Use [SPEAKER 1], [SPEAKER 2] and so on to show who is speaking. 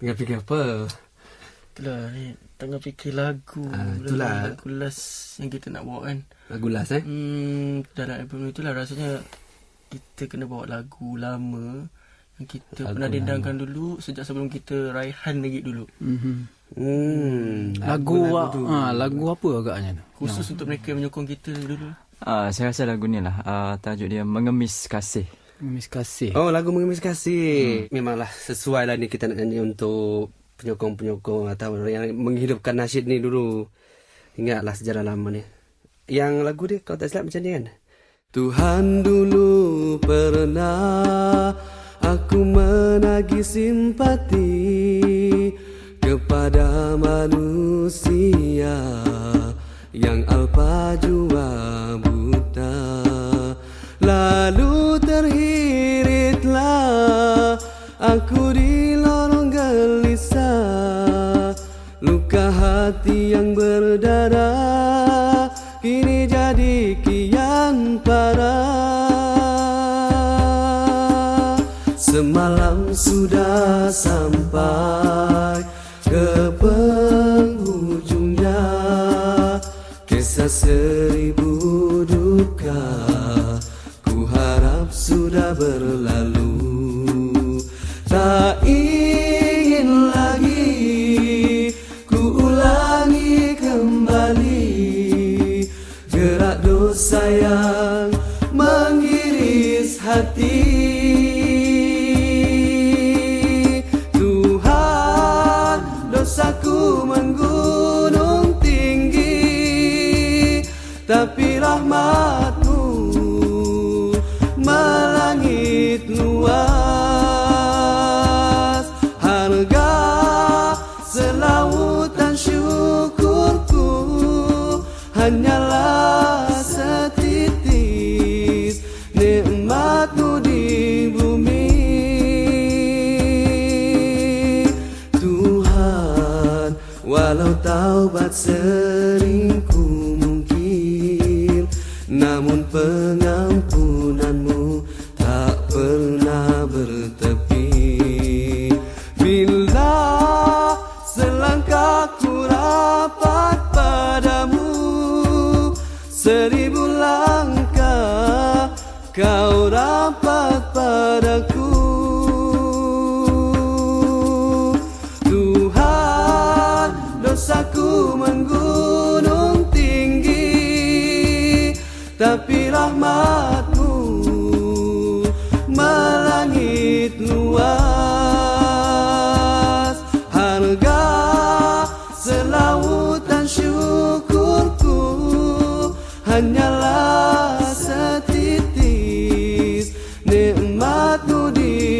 [SPEAKER 1] Tengah fikir apa?
[SPEAKER 2] Itulah ni tengah fikir lagu.
[SPEAKER 1] Ah, itulah.
[SPEAKER 2] Lagu last yang kita nak bawa kan.
[SPEAKER 1] Lagu last eh?
[SPEAKER 2] Hmm, dalam album itulah rasanya kita kena bawa lagu lama yang kita
[SPEAKER 1] Lagu
[SPEAKER 2] pernah dendangkan dulu sejak sebelum kita raihan lagi dulu.
[SPEAKER 3] Mhm.
[SPEAKER 1] Hmm.
[SPEAKER 3] Lagu lagu, ha, lagu apa agaknya tu?
[SPEAKER 2] Khusus untuk mereka yang menyokong kita dulu.
[SPEAKER 4] Ah, saya rasa lagu ni lah. Ah, tajuk dia Mengemis Kasih.
[SPEAKER 3] Miss Kasih.
[SPEAKER 1] Oh, lagu Mengemis Kasih. Hmm. Memanglah sesuai lah ni kita nak nyanyi untuk penyokong-penyokong atau yang menghidupkan nasyid ni dulu. Ingatlah sejarah lama ni. Yang lagu dia kalau tak silap macam ni kan? Tuhan dulu pernah aku menagih simpati kepada manusia yang alpa di lorong gelisah Luka hati yang berdarah. Kini jadi kian parah. Semalam sudah sampai ke penghujungnya Kisah seribu duka Ku harap sudah berlalu Tak ingin lagi Ku ulangi kembali. Gerak dosa yang mengiris hati. Tuhan dosaku menggunung tinggi Tapi rahmatmu Hanyalah setitis nikmatmu di bumi. Tuhan Walau taubat seringku seribu langkah kau rapat padaku. Tuhan dosaku menggunung tinggi tapi rahmatmu melangitmu. satu di